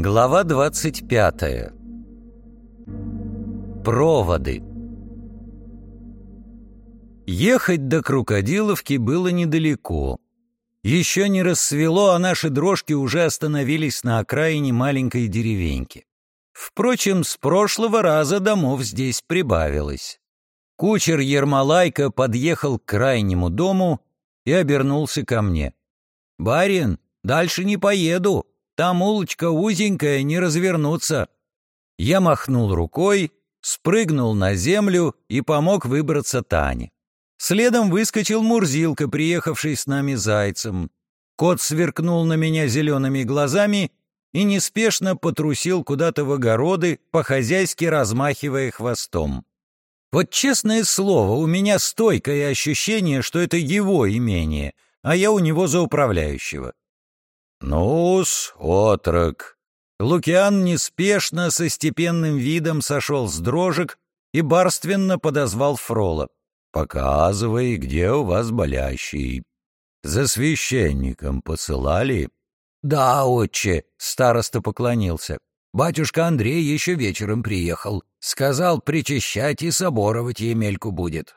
Глава 25. Проводы. Ехать до Крокодиловки было недалеко. Еще не рассвело, а наши дрожки уже остановились на окраине маленькой деревеньки. Впрочем, с прошлого раза домов здесь прибавилось. Кучер Ермолайка подъехал к крайнему дому и обернулся ко мне. «Барин, дальше не поеду. Там улочка узенькая, не развернуться». Я махнул рукой, спрыгнул на землю и помог выбраться Тане. Следом выскочил Мурзилка, приехавший с нами зайцем. Кот сверкнул на меня зелеными глазами и неспешно потрусил куда-то в огороды, по-хозяйски размахивая хвостом. Вот честное слово, у меня стойкое ощущение, что это его имение, а я у него за управляющего. Ну-с, отрок. Лукиан неспешно, со степенным видом сошел с дрожек и барственно подозвал Фрола. «Показывай, где у вас болящий. За священником посылали?» «Да, отче», — староста поклонился. «Батюшка Андрей еще вечером приехал. Сказал, причащать и соборовать Емельку будет».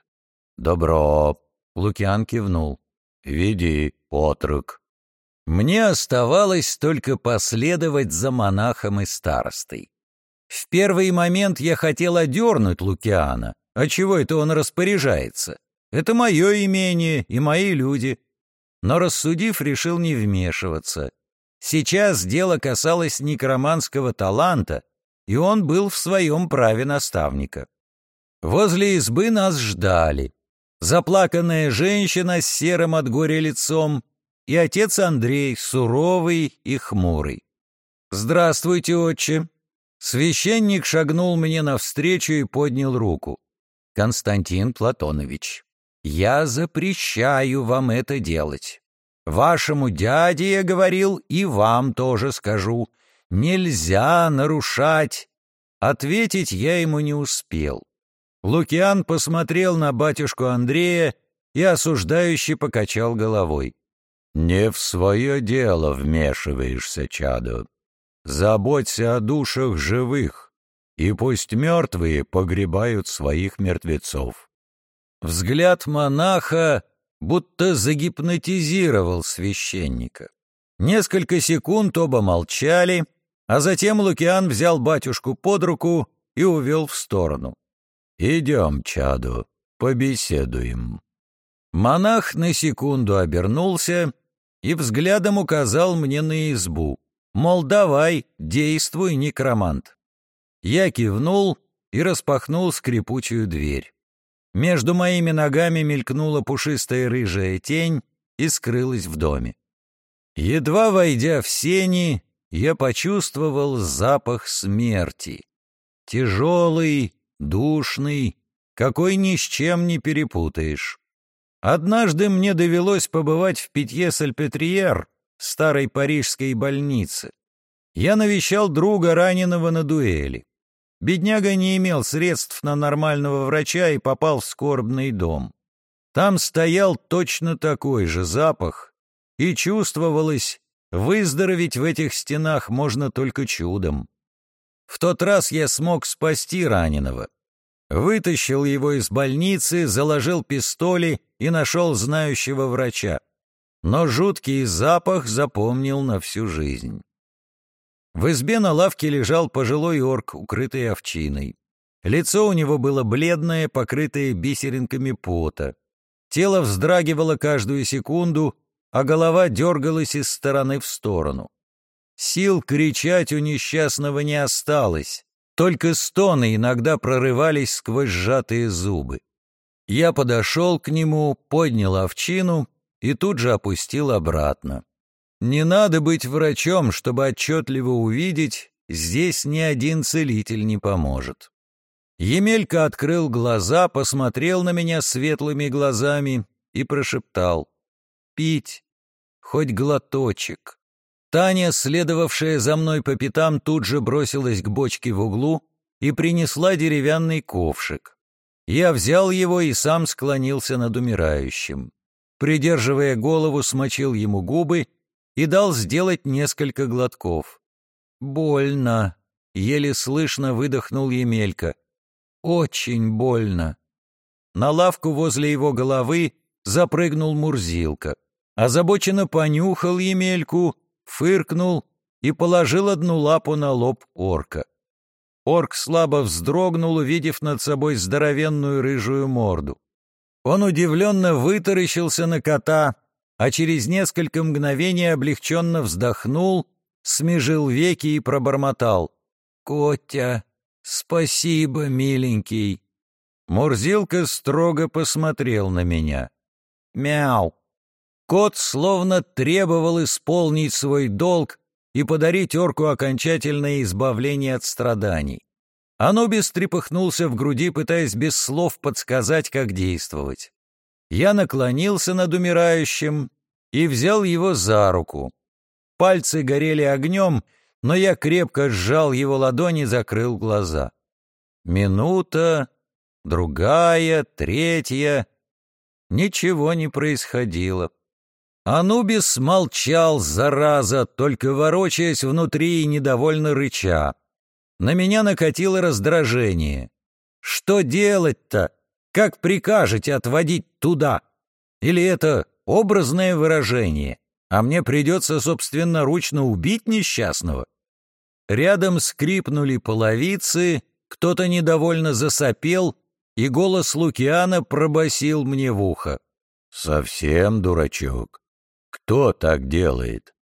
«Добро», — Лукиан кивнул. «Веди, отрок». Мне оставалось только последовать за монахом и старостой. В первый момент я хотел одернуть Лукиана. А чего это он распоряжается? Это мое имение и мои люди. Но, рассудив, решил не вмешиваться. Сейчас дело касалось некроманского таланта, и он был в своем праве наставника. Возле избы нас ждали. Заплаканная женщина с серым от горя лицом и отец Андрей, суровый и хмурый. «Здравствуйте, отче!» Священник шагнул мне навстречу и поднял руку. «Константин Платонович, я запрещаю вам это делать. Вашему дяде я говорил, и вам тоже скажу. Нельзя нарушать. Ответить я ему не успел. Лукиан посмотрел на батюшку Андрея и осуждающе покачал головой. «Не в свое дело вмешиваешься, чадо. Заботься о душах живых, и пусть мертвые погребают своих мертвецов». Взгляд монаха будто загипнотизировал священника. Несколько секунд оба молчали, а затем Лукиан взял батюшку под руку и увел в сторону. «Идем, чаду, побеседуем». Монах на секунду обернулся и взглядом указал мне на избу. Мол, давай, действуй, некромант. Я кивнул и распахнул скрипучую дверь. Между моими ногами мелькнула пушистая рыжая тень и скрылась в доме. Едва войдя в сени, я почувствовал запах смерти. Тяжелый, душный, какой ни с чем не перепутаешь. Однажды мне довелось побывать в Питье-Сальпетриер, старой парижской больнице. Я навещал друга, раненого на дуэли. Бедняга не имел средств на нормального врача и попал в скорбный дом. Там стоял точно такой же запах, и чувствовалось, выздороветь в этих стенах можно только чудом. В тот раз я смог спасти раненого. Вытащил его из больницы, заложил пистоли и нашел знающего врача. Но жуткий запах запомнил на всю жизнь. В избе на лавке лежал пожилой орк, укрытый овчиной. Лицо у него было бледное, покрытое бисеринками пота. Тело вздрагивало каждую секунду, а голова дергалась из стороны в сторону. Сил кричать у несчастного не осталось. Только стоны иногда прорывались сквозь сжатые зубы. Я подошел к нему, поднял овчину и тут же опустил обратно. Не надо быть врачом, чтобы отчетливо увидеть, здесь ни один целитель не поможет. Емелька открыл глаза, посмотрел на меня светлыми глазами и прошептал. «Пить, хоть глоточек». Таня, следовавшая за мной по пятам, тут же бросилась к бочке в углу и принесла деревянный ковшик. Я взял его и сам склонился над умирающим. Придерживая голову, смочил ему губы и дал сделать несколько глотков. «Больно», — еле слышно выдохнул Емелька. «Очень больно». На лавку возле его головы запрыгнул Мурзилка. Озабоченно понюхал Емельку, фыркнул и положил одну лапу на лоб орка. Орк слабо вздрогнул, увидев над собой здоровенную рыжую морду. Он удивленно вытаращился на кота, а через несколько мгновений облегченно вздохнул, смежил веки и пробормотал. «Котя, спасибо, миленький!» Мурзилка строго посмотрел на меня. «Мяу!» Кот словно требовал исполнить свой долг и подарить орку окончательное избавление от страданий. Анубис трепыхнулся в груди, пытаясь без слов подсказать, как действовать. Я наклонился над умирающим и взял его за руку. Пальцы горели огнем, но я крепко сжал его ладони и закрыл глаза. Минута, другая, третья. Ничего не происходило. Анубис молчал, зараза, только ворочаясь внутри и недовольно рыча. На меня накатило раздражение. Что делать-то? Как прикажете отводить туда? Или это образное выражение, а мне придется собственноручно убить несчастного? Рядом скрипнули половицы, кто-то недовольно засопел, и голос Лукиана пробасил мне в ухо. «Совсем дурачок. Кто так делает?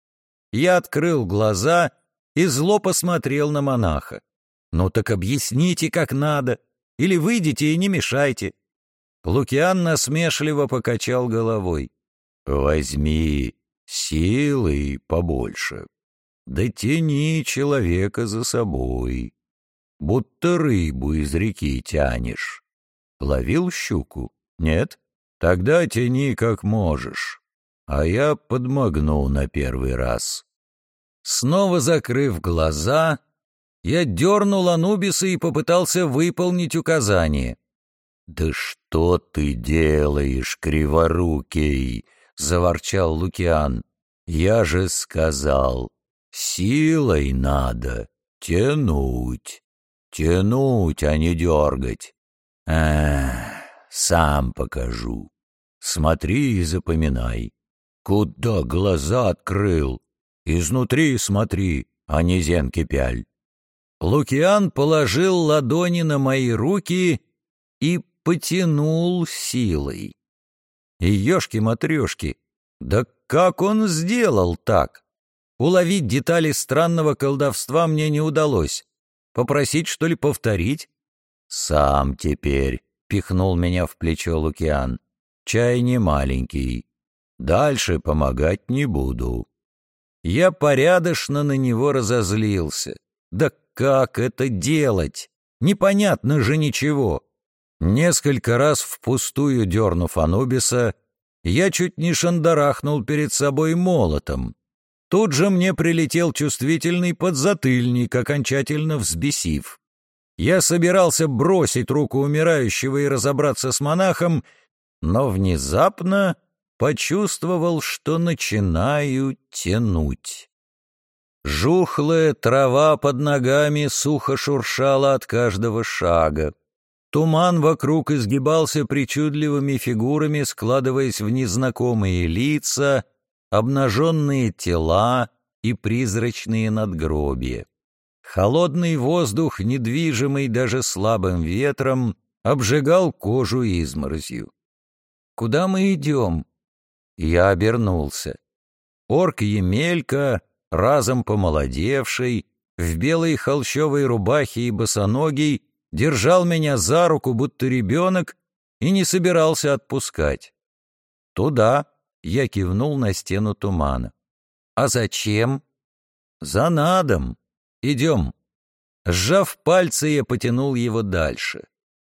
Я открыл глаза и зло посмотрел на монаха. Ну так объясните, как надо, или выйдите и не мешайте. Лукиан насмешливо покачал головой. Возьми силы побольше, да тяни человека за собой, будто рыбу из реки тянешь. Ловил щуку? Нет? Тогда тяни как можешь а я подмогнул на первый раз. Снова закрыв глаза, я дернул Анубиса и попытался выполнить указание. «Да что ты делаешь, криворукий?» — заворчал Лукиан. «Я же сказал, силой надо тянуть, тянуть, а не дергать. Эх, сам покажу. Смотри и запоминай. Куда глаза открыл? Изнутри смотри, а не зенки пяль. Лукиан положил ладони на мои руки и потянул силой. И ешки-матрешки, да как он сделал так? Уловить детали странного колдовства мне не удалось. Попросить, что ли, повторить? «Сам теперь», — пихнул меня в плечо Лукиан. «Чай не маленький. Дальше помогать не буду. Я порядочно на него разозлился. Да как это делать? Непонятно же ничего. Несколько раз впустую дернув Анубиса, я чуть не шандарахнул перед собой молотом. Тут же мне прилетел чувствительный подзатыльник, окончательно взбесив. Я собирался бросить руку умирающего и разобраться с монахом, но внезапно почувствовал, что начинаю тянуть. Жухлая трава под ногами сухо шуршала от каждого шага. Туман вокруг изгибался причудливыми фигурами, складываясь в незнакомые лица, обнаженные тела и призрачные надгробия. Холодный воздух, недвижимый даже слабым ветром, обжигал кожу изморозью. «Куда мы идем?» Я обернулся. Орк Емелька, разом помолодевший, в белой холщовой рубахе и босоногий, держал меня за руку, будто ребенок, и не собирался отпускать. «Туда», — я кивнул на стену тумана. «А зачем?» «За надом. Идем». Сжав пальцы, я потянул его дальше.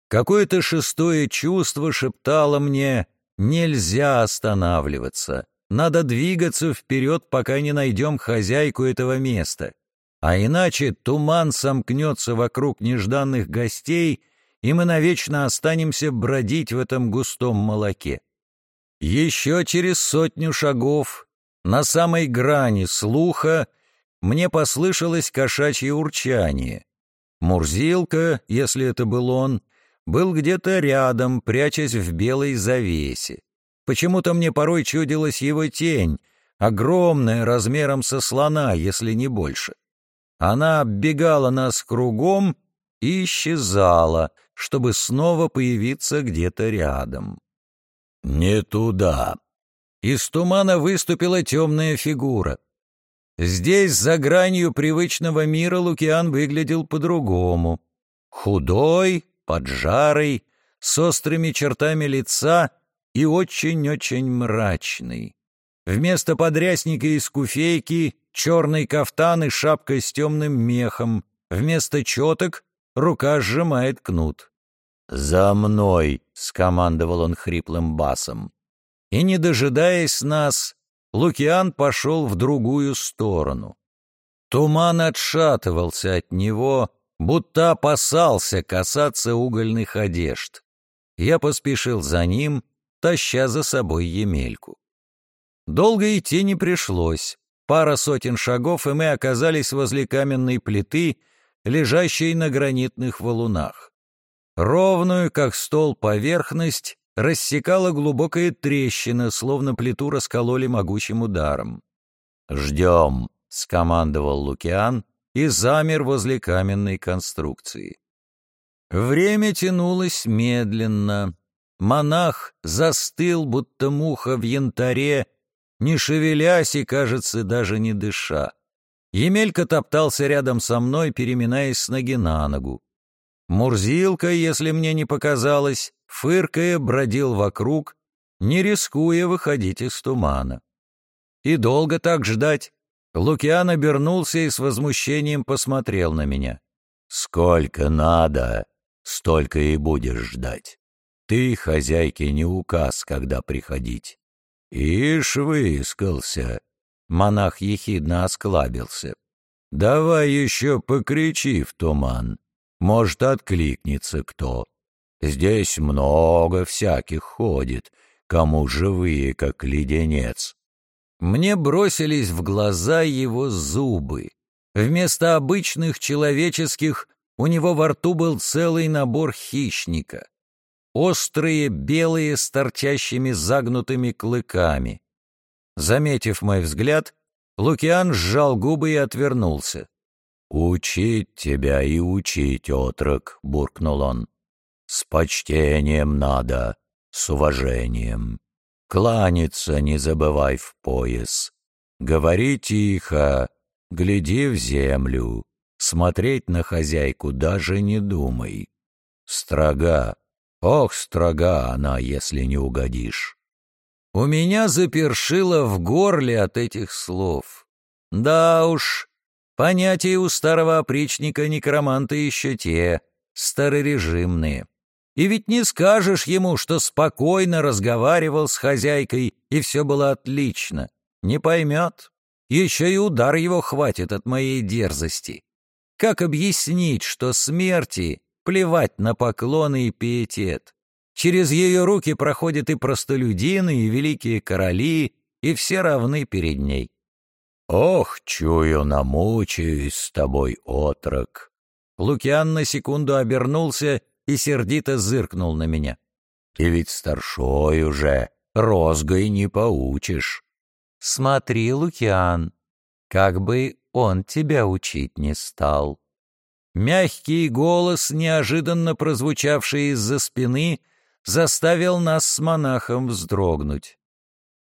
Какое-то шестое чувство шептало мне Нельзя останавливаться. Надо двигаться вперед, пока не найдем хозяйку этого места. А иначе туман сомкнется вокруг нежданных гостей, и мы навечно останемся бродить в этом густом молоке. Еще через сотню шагов На самой грани слуха мне послышалось кошачье урчание. Мурзилка, если это был он, был где-то рядом, прячась в белой завесе. Почему-то мне порой чудилась его тень, огромная, размером со слона, если не больше. Она оббегала нас кругом и исчезала, чтобы снова появиться где-то рядом. «Не туда!» Из тумана выступила темная фигура. Здесь, за гранью привычного мира, Лукиан выглядел по-другому. Худой, поджарый, с острыми чертами лица и очень-очень мрачный. Вместо подрясника из куфейки — черный кафтан и шапка с темным мехом, вместо четок — рука сжимает кнут. «За мной!» — скомандовал он хриплым басом. И, не дожидаясь нас, Лукиан пошел в другую сторону. Туман отшатывался от него, будто опасался касаться угольных одежд. Я поспешил за ним, таща за собой Емельку. Долго идти не пришлось. Пара сотен шагов, и мы оказались возле каменной плиты, лежащей на гранитных валунах. Ровную, как стол, поверхность рассекала глубокая трещина, словно плиту раскололи могучим ударом. «Ждем», — скомандовал Лукиан и замер возле каменной конструкции. Время тянулось медленно. Монах застыл, будто муха в янтаре, не шевелясь и, кажется, даже не дыша. Емелька топтался рядом со мной, переминаясь с ноги на ногу. Мурзилка, если мне не показалось, фыркая, бродил вокруг, не рискуя выходить из тумана. И долго так ждать? Лукиан обернулся и с возмущением посмотрел на меня. «Сколько надо, столько и будешь ждать. Ты, хозяйке, не указ, когда приходить. Ишь выискался. Монах ехидно осклабился. Давай еще покричи в туман. Может, откликнется кто. Здесь много всяких ходит, кому живые, как леденец. Мне бросились в глаза его зубы. Вместо обычных человеческих у него во рту был целый набор хищника. Острые, белые, с торчащими загнутыми клыками. Заметив мой взгляд, Лукиан сжал губы и отвернулся. «Учить тебя и учить, отрок», — буркнул он. С почтением надо, с уважением. Кланяться не забывай в пояс. Говори тихо, гляди в землю. Смотреть на хозяйку даже не думай. Строга, ох, строга она, если не угодишь. У меня запершило в горле от этих слов. Да уж, понятия у старого опричника некроманта еще те, старорежимные. И ведь не скажешь ему, что спокойно разговаривал с хозяйкой, и все было отлично. Не поймет. Еще и удар его хватит от моей дерзости. Как объяснить, что смерти плевать на поклоны и пиетет? Через ее руки проходят и простолюдины, и великие короли, и все равны перед ней. «Ох, чую, намучаюсь с тобой, отрок!» Лукиан на секунду обернулся и сердито зыркнул на меня. «Ты ведь старшой уже, розгой не поучишь». «Смотри, Лукиан, как бы он тебя учить не стал». Мягкий голос, неожиданно прозвучавший из-за спины, заставил нас с монахом вздрогнуть.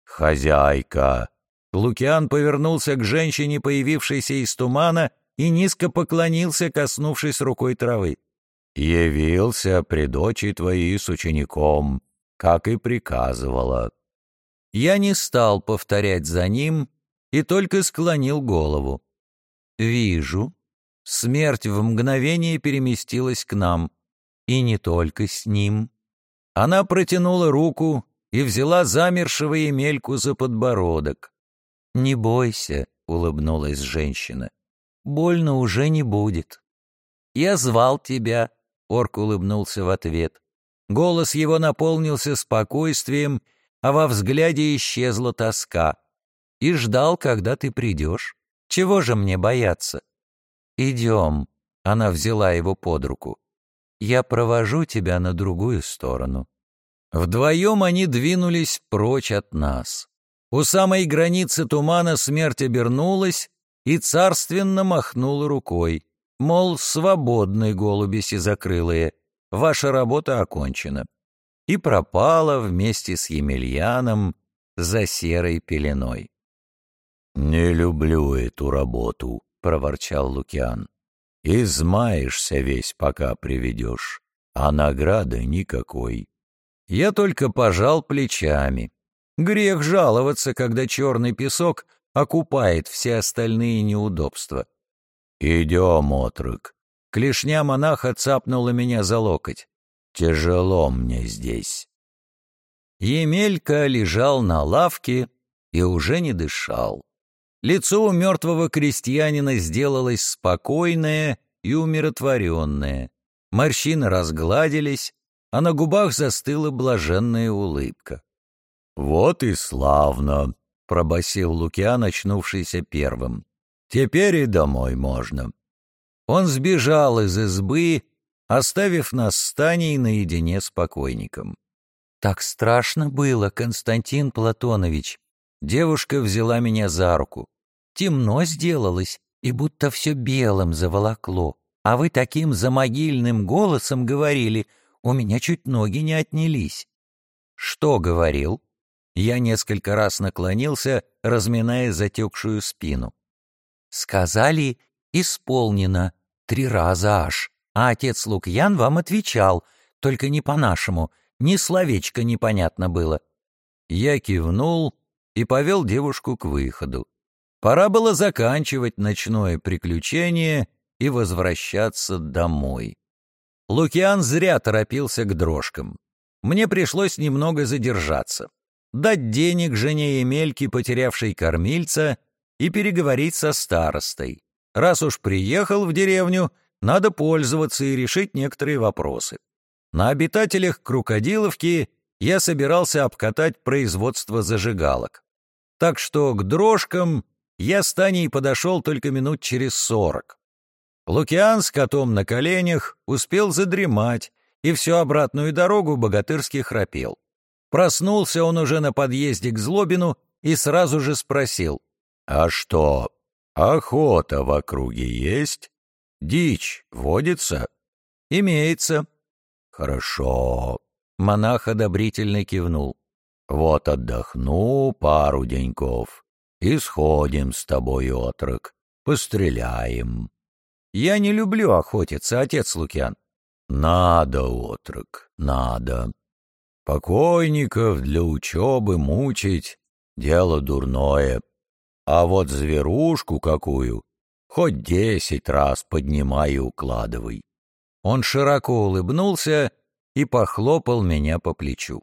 «Хозяйка!» Лукиан повернулся к женщине, появившейся из тумана, и низко поклонился, коснувшись рукой травы явился пред очи твои с учеником, как и приказывала». Я не стал повторять за ним и только склонил голову. «Вижу. Смерть в мгновение переместилась к нам. И не только с ним». Она протянула руку и взяла замершего Емельку за подбородок. «Не бойся», — улыбнулась женщина. «Больно уже не будет. Я звал тебя, Орк улыбнулся в ответ. Голос его наполнился спокойствием, а во взгляде исчезла тоска. и ждал, когда ты придешь. Чего же мне бояться? Идем. Она взяла его под руку. Я провожу тебя на другую сторону. Вдвоем они двинулись прочь от нас. У самой границы тумана смерть обернулась и царственно махнула рукой, мол, свободны голуби сизокрылые, ваша работа окончена. И пропала вместе с Емельяном за серой пеленой. «Не люблю эту работу», — проворчал Лукиан. «Измаешься весь, пока приведешь, а награды никакой». Я только пожал плечами. Грех жаловаться, когда черный песок окупает все остальные неудобства. «Идем, отрок». Клешня монаха цапнула меня за локоть. «Тяжело мне здесь». Емелька лежал на лавке и уже не дышал. Лицо у мертвого крестьянина сделалось спокойное и умиротворенное. Морщины разгладились, а на губах застыла блаженная улыбка. «Вот и славно!» — пробасил Лукиан, очнувшийся первым. «Теперь и домой можно». Он сбежал из избы, оставив нас с Таней наедине с покойником. «Так страшно было, Константин Платонович!» Девушка взяла меня за руку. «Темно сделалось, и будто все белым заволокло, а вы таким замогильным голосом говорили, у меня чуть ноги не отнялись». «Что говорил?» Я несколько раз наклонился, разминая затекшую спину. «Сказали, исполнено, три раза аж, а отец Лукьян вам отвечал, только не по-нашему, ни словечко непонятно было». Я кивнул и повел девушку к выходу. Пора было заканчивать ночное приключение и возвращаться домой. Лукиан зря торопился к дрожкам. Мне пришлось немного задержаться, дать денег жене Емельке, потерявшей кормильца, и переговорить со старостой. Раз уж приехал в деревню, надо пользоваться и решить некоторые вопросы. На обитателях Крукодиловки я собирался обкатать производство зажигалок. Так что к дрожкам я с Таней подошел только минут через сорок. Лукиан с котом на коленях успел задремать, и всю обратную дорогу богатырски храпел. Проснулся он уже на подъезде к Злобину и сразу же спросил. «А что, охота в округе есть? Дичь водится?» «Имеется». «Хорошо». Монах одобрительно кивнул. «Вот отдохну пару деньков и сходим с тобой, отрок, постреляем». Я не люблю охотиться, отец Лукьян. Надо, отрок, надо. Покойников для учебы мучить — дело дурное. А вот зверушку какую хоть десять раз поднимай и укладывай. Он широко улыбнулся и похлопал меня по плечу.